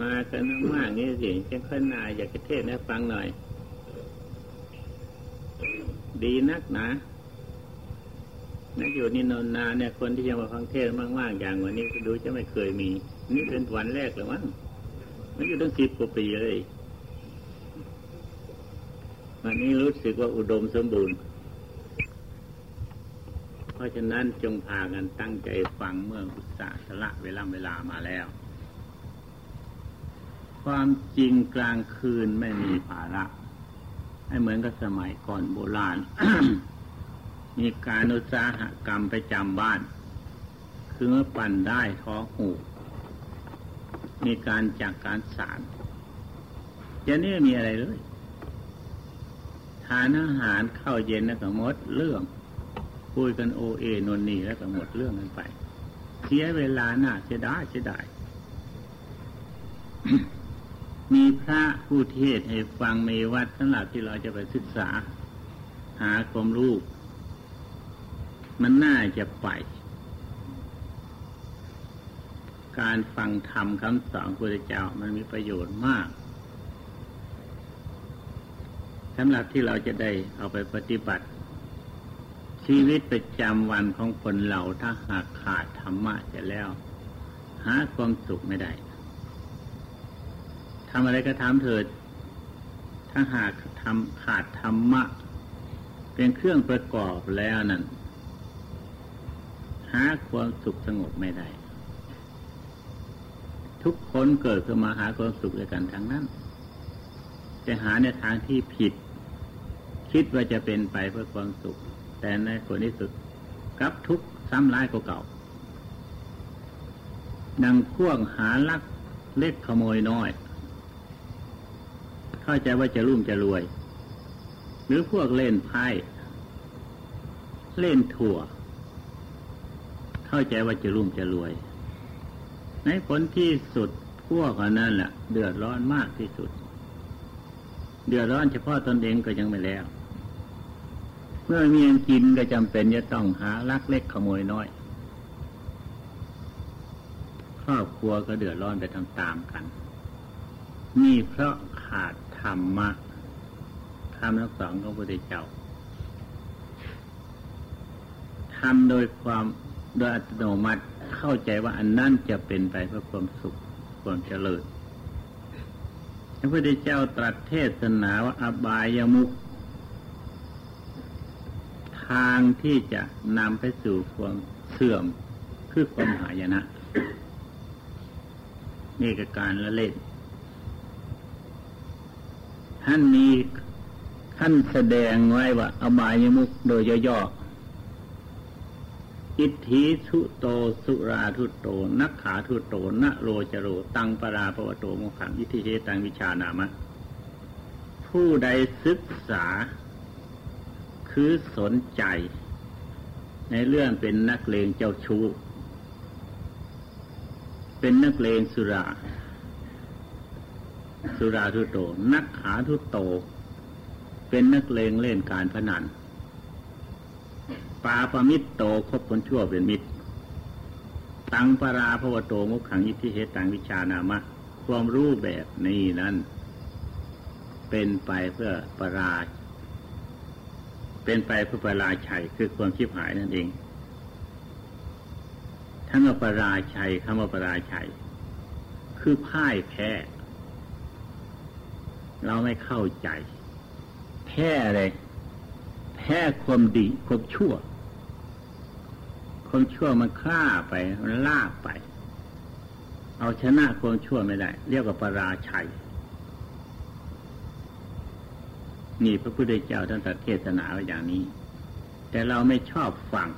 มากันมากนี่สิจะขึ้นนาอยากจะเทศให้ฟังหน่อย ดีนักนะนักอยู่นี่นอนนาเนี่ยคนที่จะมาฟังเทศมากๆอย่างวันนี้ดูจะไม่เคยมี นี่เป็นวันแรกเลยมั้งมันอยู่ตั้งสิบกว่าปีเลยวันนี้รู้สึกว่าอุดมสมบูรณ์ เพราะฉะนั้นจงพากันตั้งใจฟังเมื่ออุตสาหละเวลาเวลามาแล้ว ความจริงกลางคืนไม่มีภาระให้เหมือนกับสมัยก่อนโบราณ มีการอุตสาหกรรมไปจำบ้าน คือเมื่อปั่นได้ท้อหูมีการจากการสารจะนี่มีอะไรเลย ทานอาหารเข้าเย็นแล้วก็หมดเรื่องคุยกันโอเอนนนี่แล้วก็หมดเรื่องกันไป เสียเวลาหน้าเสียดายเสียดาย ระผู้เทศให้ฟังในวัดสำหรับที่เราจะไปศึกษา หาความรู้มันน่าจะไป การฟังธรรมคำสอนพระเจ้ามันมีประโยชน์มากสำหรับที่เราจะได้เอาไปปฏิบัติ ชีวิตประจำวันของคนเราถ้าหากขาดธรรมะจะแล้ว หาความสุขไม่ได้ ทำอะไรก็ทำเถิด ถ้าหากทำขาดธรรมะ เป็นเครื่องประกอบแล้วนั่นหาความสุขสงบไม่ได้ ทุกคนเกิดขึ้นมาหาความสุขด้วยกันทั้งนั้น จะหาในทางที่ผิด คิดว่าจะเป็นไปเพื่อความสุข แต่ในผลที่สุดกับทุกซ้ำร้ายกว่าเก่าดังพ่วงหาลักเล็กขโมยน้อย เข้าใจว่าจะรุ่มจะรวย หรือพวกเล่นไพ่เล่นถั่ว เข้าใจว่าจะรุ่มจะรวย ในผลที่สุดพวกนั้นแหละเดือดร้อนมากที่สุด เดือดร้อนเฉพาะตนเองก็ยังไม่แล้ว เมื่อมีเงินกินก็จำเป็นจะต้องหาลักเล็กขโมยน้อยครอบครัวก็เดือดร้อนไปตามๆกันนี่เพราะขาด ธรรมะธรรมทั้งสองของพระพุทธเจ้าทำโดยความโดยอัตโนมัติเข้าใจว่าอันนั้นจะเป็นไปเพื่อความสุขความเจริญพระพุทธเจ้าตรัสเทศนาว่าอบายามุขทางที่จะนำไปสู่ความเสื่อมคือความหายนะนี่คือการละเล่น ท่านมีท่านแสดงไว้ว่าอบายมุกโดยย่ออิทธิสุโตสุราทุโต นักขาทุโตนะโรจโร ตังปราปวโตโมขังอิทธิเจตังวิชานามะ ผู้ใดศึกษา คือสนใจ ในเรื่องเป็นนักเลงเจ้าชู้ เป็นนักเลงสุรา สุราทุโต นักขาทุโต เป็นนักเลงเล่นการพนันปาปมิตโตคบคนชั่วเป็นมิตร ตังปราพวโตมุขังอิทธิเหตังวิชานามะ ความรู้แบบนี้นั้น เป็นไปเพื่อปราเป็นไปเพื่อปราชัยคือความชิบหายนั่นเองทั้งว่าปราชัยคำว่าปราชัย คือพ่ายแพ้ เราไม่เข้าใจ แพ้อะไรแพ้ความดีความชั่ว ความชั่วมันฆ่าไปมันลากไป เอาชนะความชั่วไม่ได้ เรียกว่าปราชัย นี่พระพุทธเจ้าท่านตรัสเทศนาไว้อย่างนี้ แต่เราไม่ชอบฟัง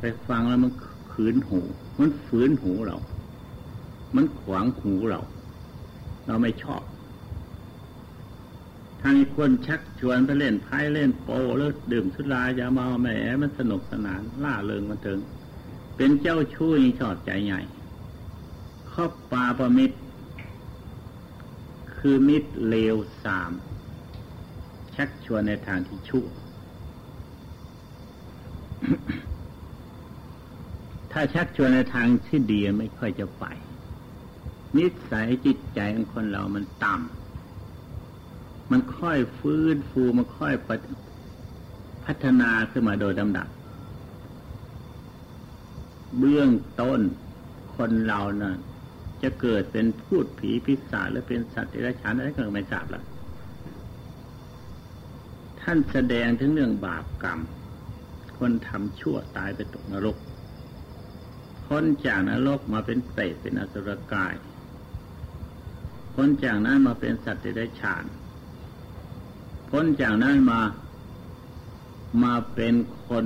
ไปฟังแล้วมันขืนหู มันฝืนหูเรา มันขวางหูเรา เราไม่ชอบ ทางคนชักชวนไปเล่นไพ่เล่นโปแล้วดื่มสุรายาเมาแหมมันสนุกสนานล่าเริงมันถึง เป็นเจ้าชู้นี่ชอบใจใหญ่ครอบปาประมิตร คือมิตรเลวสาม ชักชวนในทางที่ชั่ว ถ้าชักชวนในทางที่ดีไม่ค่อยจะไป นิสัยจิตใจของคนเรามันต่ำ มันค่อยฟื้นฟูมันค่อยพัฒนาขึ้นมาโดยลำดับ เบื้องต้นคนเรานะ่ะจะเกิดเป็นพูดผีพิศาจหรือเป็นสัตว์เดรัจฉานอะไรก็ไม่ทราบละท่านแสดงถึงเรื่องบาปกรรม คนทำชั่วตายไปตกนรกพ้นจากนรกมาเป็นเปรตเป็นอสุรกายพ้นจากนั้นมาเป็นสัตว์เดรัจฉาน พ้นจากนั้นมา มาเป็นคน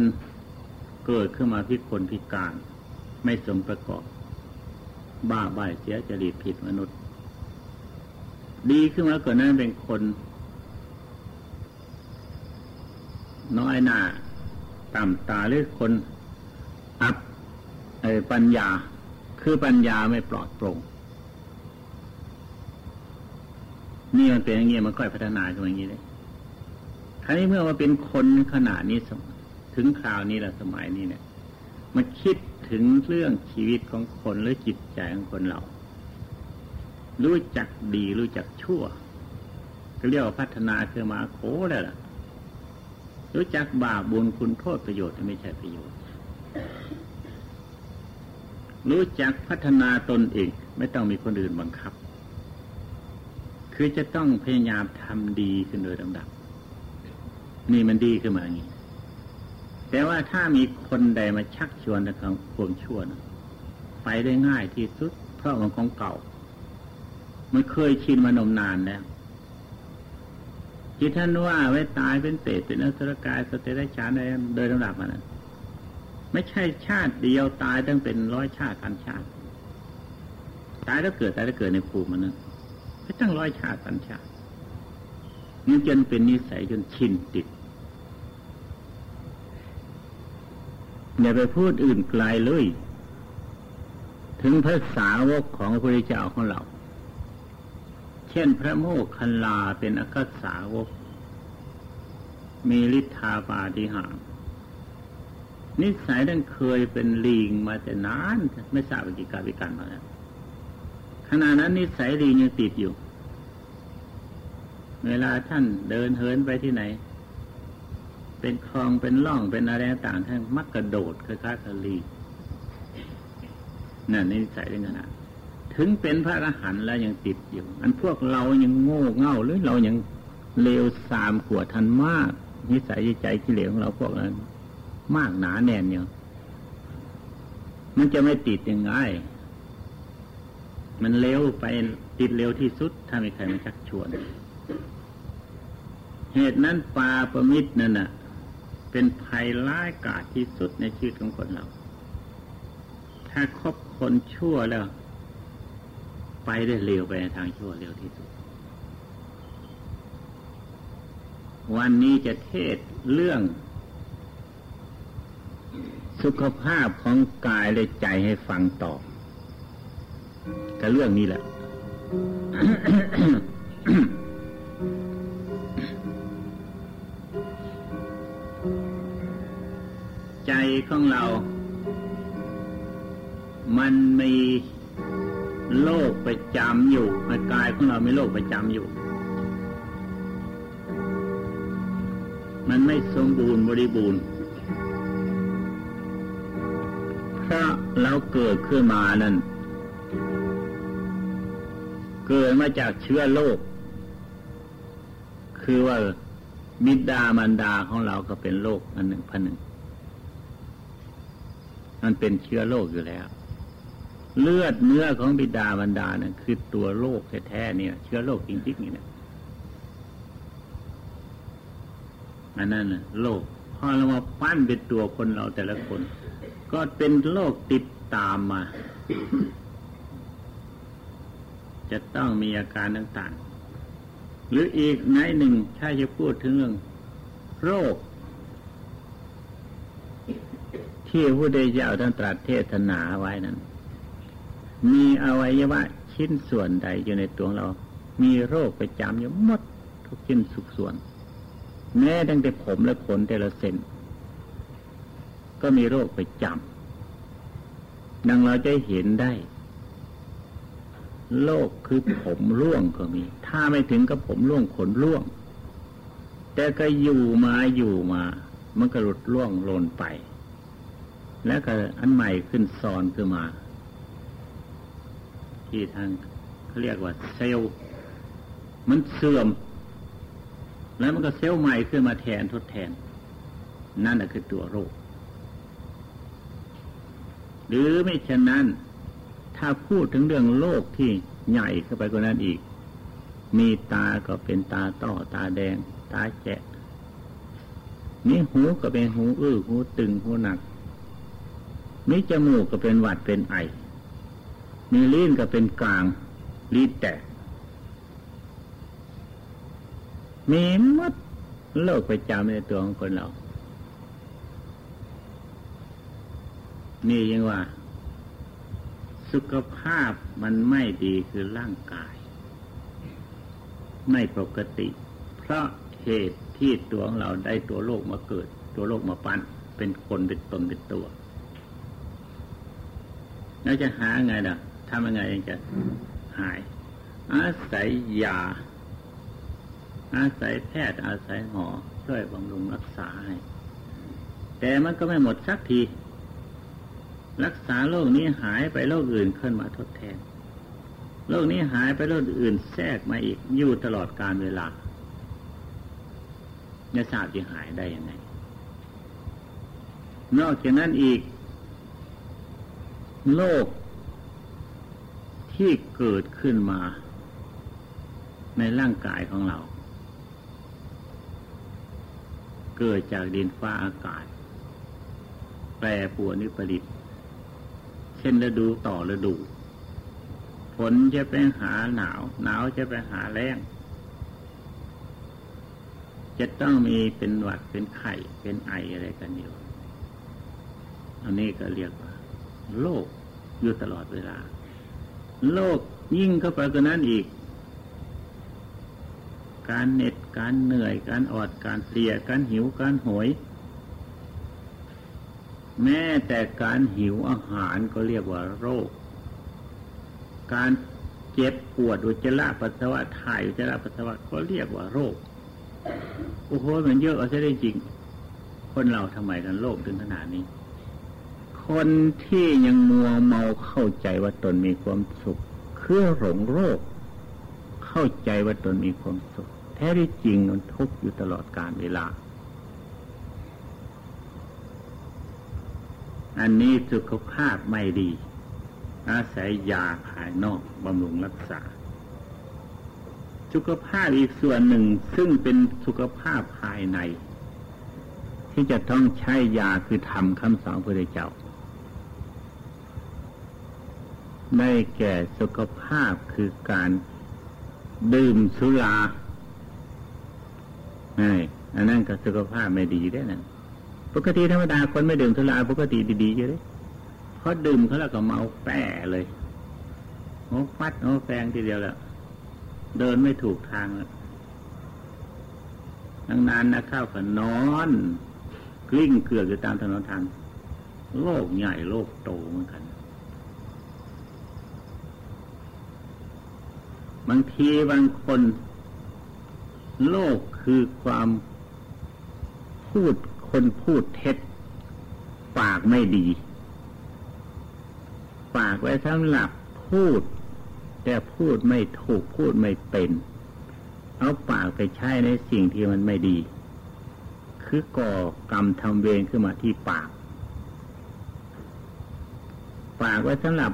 เกิดขึ้นมาพิกลพิการ ไม่สมประกอบ บ้าใบเสียจริตผิดมนุษย์ ดีขึ้นมาเก่อนนั้นเป็นคน น้อยหน้าต่ำตาหรือคนอับไอปัญญา คือปัญญาไม่ปลอดโปร่งนี่มันเป็นอย่างนี้มันค่อยพัฒนาขึ้นอย่างนี้เลย ครั้นี้เมื่อมาเป็นคนขนาดนี้ถึงคราวนี้ละสมัยนี้เนี่ยมาคิดถึงเรื่องชีวิตของคนหรือจิตใจของคนเรา รู้จักดีรู้จักชั่ว ก็เรียกว่าพัฒนาคือมาโคแล้วล่ะ รู้จักบาปบุญคุณโทษประโยชน์ไม่ใช่ประโยชน์ รู้จักพัฒนาตนเองไม่ต้องมีคนอื่นบังคับ คือจะต้องพยายามทำดีขึ้นโดยลำดับ นี่มันดีขึ้นมาอย่างนี้แต่ว่าถ้ามีคนใดมาชักชวนในความชั่วนะไปได้ง่ายที่สุด เพราะมันของเก่า มันเคยชินมานมนานแล้วที่ท่านว่าไว้ตายเป็นเศษเป็นอสุรกายสเตรชานโดยลำดับมานั้นไม่ใช่ชาติเดียวตายตั้งเป็นร้อยชาติพันชาติ ตายแล้วเกิดตายแล้วเกิดในภูมิมันนั้นไม่ตั้งร้อยชาติพันชาตินี่จนเป็นนิสัยจนชินติด อย่าไปพูดอื่นไกลเลย ถึงพระสาวกของพระพุทธเจ้าของเรา เช่นพระโมคคัลลาเป็นอากาสาวก มีฤทธาปาฏิหารนิสัยนั้นเคยเป็นลิงมาแต่นานไม่ทราบวิจิการวิการมาแล้วขณะนั้นนิสัยลิงยังติดอยู่ เวลาท่านเดินเหินไปที่ไหน เป็นคลองเป็นล่องเป็นอะไรต่างท่านมักกระโดดคล้ายๆกะลีนั่นนิสัยเรื่องนะถึงเป็นพระอรหันต์แล้วยังติดอยู่ อันพวกเรายังโง่เง่าหรือเรายังเลวสามขวดทันมาก นิสัยใจที่เหลวของเราพวกนั้น มากหนาแน่นเนี่ยมันจะไม่ติดยังไงมันเร็วไปติดเร็วที่สุด ถ้าไม่ใครมาชักชวน เหตุนั้นปาประมิตรนั่นน่ะ เป็นภัยร้ายกาจที่สุดในชีวิตของคนเรา ถ้าคบคนชั่วแล้ว ไปได้เร็วไปในทางชั่วเร็วที่สุด วันนี้จะเทศเรื่อง สุขภาพของกายและใจให้ฟังต่อกับเรื่องนี้แหละ ของเรา มันมีโลกประจำอยู่กายของเรามีโลกประจำอยู่ มันไม่สมบูรณ์บริบูรณ์เพราะเราเกิดขึ้นมานั้นเกิดมาจากเชื้อโลก คือว่าบิดามารดาของเราก็เป็นโลกอันหนึ่งพันหนึ่ง มันเป็นเชื้อโรคอยู่แล้ว เลือดเนื้อของบิดาบรรดานะ่ะคือตัวโรคแท้ๆเนี่ย เชื้อโรคจริงๆนี่นะอันนั้นนะโรคพอเรามาปั้นเป็นตัวคนเราแต่ละคน ก็เป็นโรคติดตามมา จะต้องมีอาการต่างๆ หรืออีกในหนึ่งถ้าจะพูดถึงเรื่องโรค ที่ผู้ใดเจ้าท่านตรัสเทศนาไว้นั้น มีอวัยวะชิ้นส่วนใดอยู่ในตัวเรา มีโรคประจำอยู่หมดทุกชิ้นสุกส่วน แม้ตั้งแต่ผมและขนแต่ละเส้นก็มีโรคประจำดังเราจะเห็นได้โรคคือผมร่วงก็มี ถ้าไม่ถึงกับผมร่วงขนร่วง แต่ก็อยู่มาอยู่มา มันก็หลุดร่วงล่นไป แล้วก็อันใหม่ขึ้นซ้อนขึ้นมา ที่ทางเขาเรียกว่าเซลล์มันเสื่อม แล้วมันก็เซลล์ใหม่ขึ้นมาแทนทดแทน นั่นแหะคือตัวโรค หรือไม่เช่นนั้น ถ้าพูดถึงเรื่องโลกที่ใหญ่เข้าไปกว่านั้นอีก มีตาก็เป็นตาต้อตาแดง ตาแจะมีหูก็เป็นหูอื้อหูตึงหูหนัก มีจมูกก็เป็นหวัดเป็นไอ มีลิ้นก็เป็นกลาง ลิ้นแตก มีมัดโลกประจำในตัวของคนเรา นี่ยังว่า สุขภาพมันไม่ดีคือร่างกาย ไม่ปกติ เพราะเหตุที่ตัวของเราได้ตัวโรคมาเกิด ตัวโรคมาปั้น เป็นคนเป็นตนเป็นตัว แล้วจะหาไงล่ะทำยังไงยังจะหาย อาศัยยา อาศัยแพทย์อาศัยหมอช่วยบำรุงรักษาให้ แต่มันก็ไม่หมดสักที รักษาโรคนี้หายไปโรคอื่นขึ้นมาทดแทนโรคนี้หายไปโรคอื่นแทรกมาอีกอยู่ตลอดการเวลาจะทราบจะหายได้ยังไง นอกจากนั้นอีก โรคที่เกิดขึ้นมาในร่างกายของเรา เกิดจากดินฟ้าอากาศ แปรปรวนนิปริตเช่นฤดูต่อฤดู ฝนจะไปหาหนาว หนาวจะไปหาแรงจะต้องมีเป็นหวัดเป็นไข้เป็นไออะไรกันอยู่ อันนี้ก็เรียกว่า โลกอยู่ตลอดเวลา โลกยิ่งเข้าไปกว่านั้นอีก การเหน็ดการเหนื่อยการอดการเสียการหิวการหวยแม้แต่การหิวอาหารก็เรียกว่าโรค การเจ็บปวดอุจจาระปัสสาวะถ่ายอุจจาระปัสสาวะก็เรียกว่าโรคโอ้โหมันเยอะเอาซะได้จริง คนเราทำไมกันโรคถึงขนาดนี้ คนที่ยังมัวเมาเข้าใจว่าตนมีความสุขคือหลงโรค เข้าใจว่าตนมีความสุข แท้ที่จริงมันทุกข์อยู่ตลอดกาลเวลา อันนี้สุขภาพไม่ดี อาศัยยาภายนอกบำรุงรักษา สุขภาพอีกส่วนหนึ่งซึ่งเป็นสุขภาพภายใน ที่จะต้องใช้ยาคือทำคำสอนพระเจ้า ได้แก่สุขภาพคือการดื่มสุราไอ้อันนั้นก็สุขภาพไม่ดีได้นั่ปกติธรรมดาคนไม่ดื่มสุราปกติดีๆอยู่เลยเพราะดื่มเขาแล้วก็เมาแปะเลยโอ้ฟัดโอ้แฟงทีเดียวแล้ว เดินไม่ถูกทางแล้วนานนะข้าวก็นอน กลิ้งเกลือกอยู่ตามถนนทางโลกใหญ่โลกโตเหมือนกัน บางทีบางคน โลกคือความพูดคนพูดเท็จ ปากไม่ดี ปากไว้สำหรับพูด แต่พูดไม่ถูกพูดไม่เป็น เอาปากไปใช้ในสิ่งที่มันไม่ดี คือก่อกรรมทำเวรขึ้นมาที่ปาก ปากไว้สำหรับ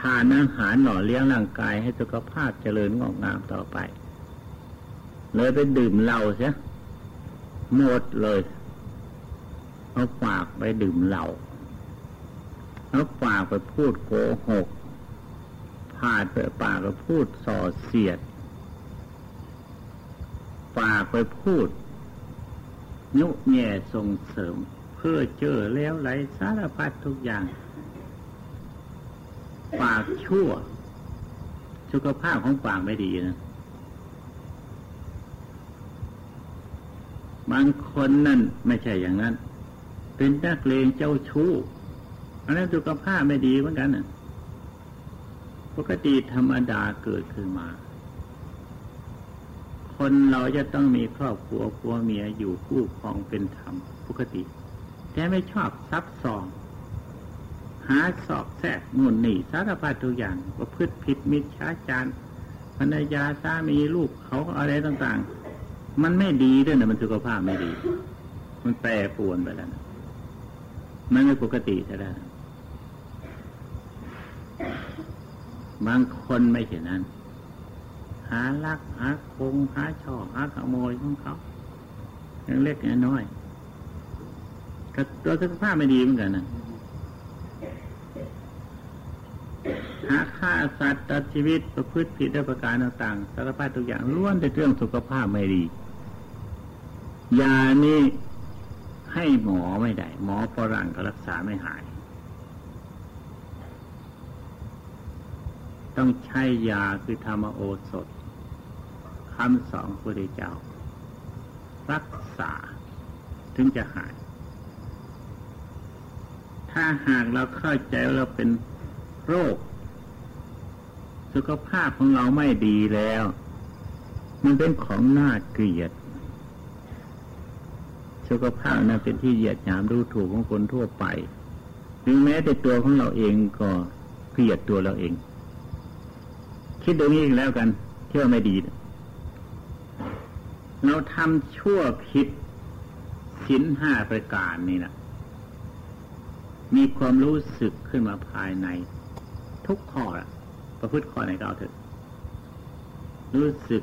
ทานอาหารหล่อเลี้ยงร่างกายให้สุขภาพเจริญงอกงามต่อไป เลยไปดื่มเหล้าเสียหมดเลยเอาปากไปดื่มเหล้าเอาปากไปพูดโกหกพาดไปปากไปพูดส่อเสียด ปากไปพูด ยุแย่ส่งเสริม เพื่อเจอแล้วไหลสารพัดทุกอย่าง ปากชั่ว สุขภาพของปากไม่ดีนะบางคนนั่นไม่ใช่อย่างนั้น เป็นนักเลงเจ้าชู้อันนั้นสุขภาพไม่ดีเหมือนกันน่ะปกติธรรมดาเกิดขึ้นมา คนเราจะต้องมีครอบครัวครัวเมียอยู่คู่ครองเป็นธรรมปกติ แต่ไม่ชอบซับซ้อน หาสอบแทรกนู่นนี่สารพัดทุกอย่างประพฤติผิดมิจฉาจารภรรยาสามีลูกเขาอะไรต่างๆ มันไม่ดีด้วยนะมันสุขภาพไม่ดี มันแปรปรวนไปแล้วนะมันไม่ปกติใช่ไหมบางคนไม่เช่นนั้น หาลักหาคงหาช่อหาขโมยของเขาอย่างเล็กอย่างน้อยก็ตัวสุขภาพไม่ดีเหมือนกันนะหา ฆ่าสัตว์ตัดชีวิตประพฤติผิดด้วยประการต่างๆสารพัดทุกอย่างล้วนแต่เรื่องสุขภาพไม่ดียานี่ให้หมอไม่ได้ หมอฝรั่งก็รักษาไม่หาย ต้องใช้ยาคือธรรมโอสถคำสองพระเจ้า รักษาถึงจะหาย ถ้าหากเราเข้าใจเราเป็นโรค สุขภาพของเราไม่ดีแล้ว มันเป็นของน่าเกลียด สุขภาพนั้นเป็นที่เหยียดหยามดูถูกของคนทั่วไปหรือแม้แต่ตัวของเราเองก็เกลียดตัวเราเอง คิดดูนี้อีกแล้วกันที่ว่าไม่ดี เราทำชั่วผิดสินห้าประการนี่นะมีความรู้สึกขึ้นมาภายใน ทุกข้อละ ประพฤติข้อไหนก็เอาเถอะรู้สึก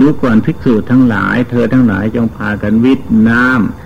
ดูก่อนภิกษุทั้งหลาย เธอทั้งหลายจงพากันวิทน้ำ